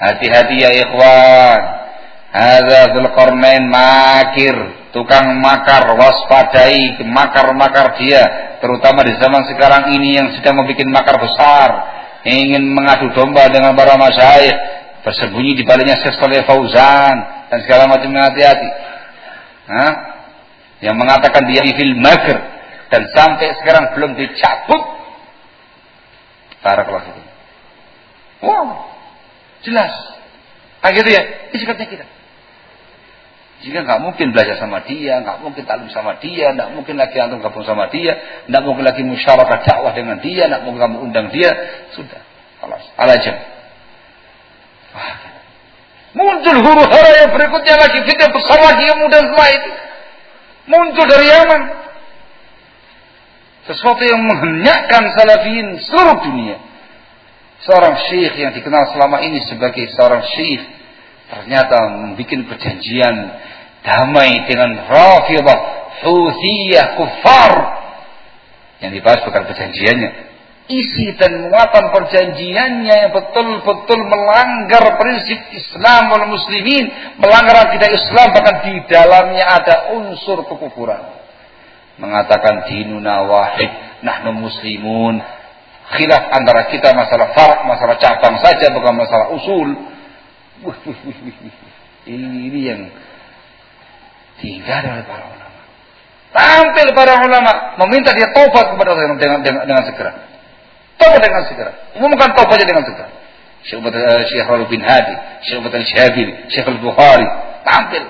Hati-hati ya ikhwan. Hadza Dzulqarnain makir, tukang makar, waspadai makar-makar dia, terutama di zaman sekarang ini yang sedang membuat makar besar, ingin mengadu domba dengan para masyayikh, bersembunyi di baliknya Syekh Fauzan dan segala macam hati-hati. Hah? Yang mengatakan dia fil makr dan sampai sekarang belum dicabut. Barakallahu fikum. Wow. Jelas. Ah gitu ya. Ini sikapnya kita. Jika nggak mungkin belajar sama dia, nggak mungkin taklim sama dia, nggak mungkin lagi antum gabung sama dia, nggak mungkin lagi musyawarah dakwah dengan dia, nggak mungkin kamu undang dia, sudah, alas, alajam. Muncul huru hara yang berikutnya lagi, fitnah besar lagi yang mudah semua itu. Muncul dari Yaman. Sesuatu yang menghenyakkan salafiyin seluruh dunia. Seorang syekh yang dikenal selama ini sebagai seorang syekh ternyata membuat perjanjian damai dengan Rafidah, Huthiyah, Kufar. Yang dibahas bukan perjanjiannya. Isi dan muatan perjanjiannya yang betul-betul melanggar prinsip Islam wal muslimin, melanggar akidah Islam bahkan di dalamnya ada unsur kekufuran. Mengatakan dinuna wahid, nahnu muslimun. Khilaf antara kita masalah farak, masalah cabang saja bukan masalah usul. Ini yang Tinggal oleh para ulama. Tampil para ulama meminta dia taubat kepada Allah dengan, dengan, dengan segera. Taubat dengan segera. Umumkan taubatnya dengan segera. Syekh uh, Syekh bin Hadi, Syekh Abdul Syabili, Syekh Al-Bukhari tampil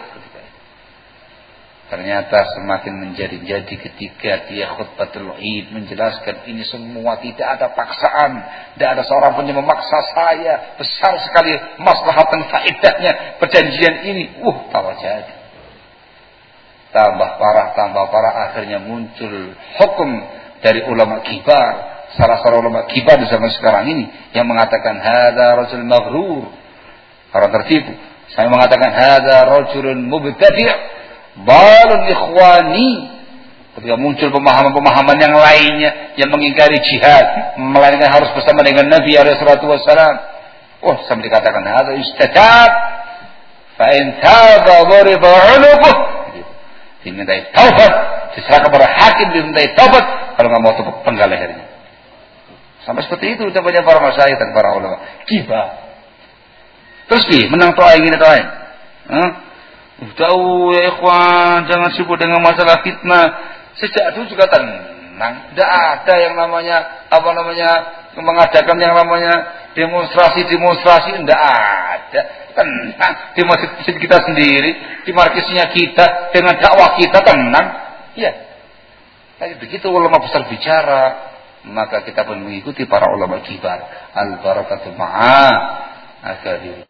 Ternyata semakin menjadi-jadi ketika dia khutbatul id menjelaskan ini semua tidak ada paksaan. Tidak ada seorang pun yang memaksa saya. Besar sekali maslahat dan faedahnya perjanjian ini. Uh, tawa jadi tambah parah, tambah parah, akhirnya muncul hukum dari ulama kibar, salah seorang ulama kibar di zaman sekarang ini yang mengatakan hada rajul maghrur, orang tertipu. Saya mengatakan hada rajulun mubtadi' balun ikhwani. Ketika muncul pemahaman-pemahaman yang lainnya yang mengingkari jihad, melainkan harus bersama dengan Nabi alaihi wasallam. Oh, sampai dikatakan hada istatab fa in taba dhariba dimintai taubat, diserahkan kepada hakim dimintai taubat, kalau nggak mau tepuk penggal lehernya. Sampai seperti itu ucapannya para masyayikh dan para ulama. Kiba. Terus bi, menang toa ini toa ini. Tahu ya ikhwan, jangan sibuk dengan masalah fitnah. Sejak dulu juga tenang. Tidak ada yang namanya apa namanya mengadakan yang namanya demonstrasi-demonstrasi. Tidak ada tenang di masjid kita sendiri, di markisnya kita, dengan dakwah kita tenang. Ya. Tapi begitu ulama besar bicara, maka kita pun mengikuti para ulama kibar. Al barakatuh ma'a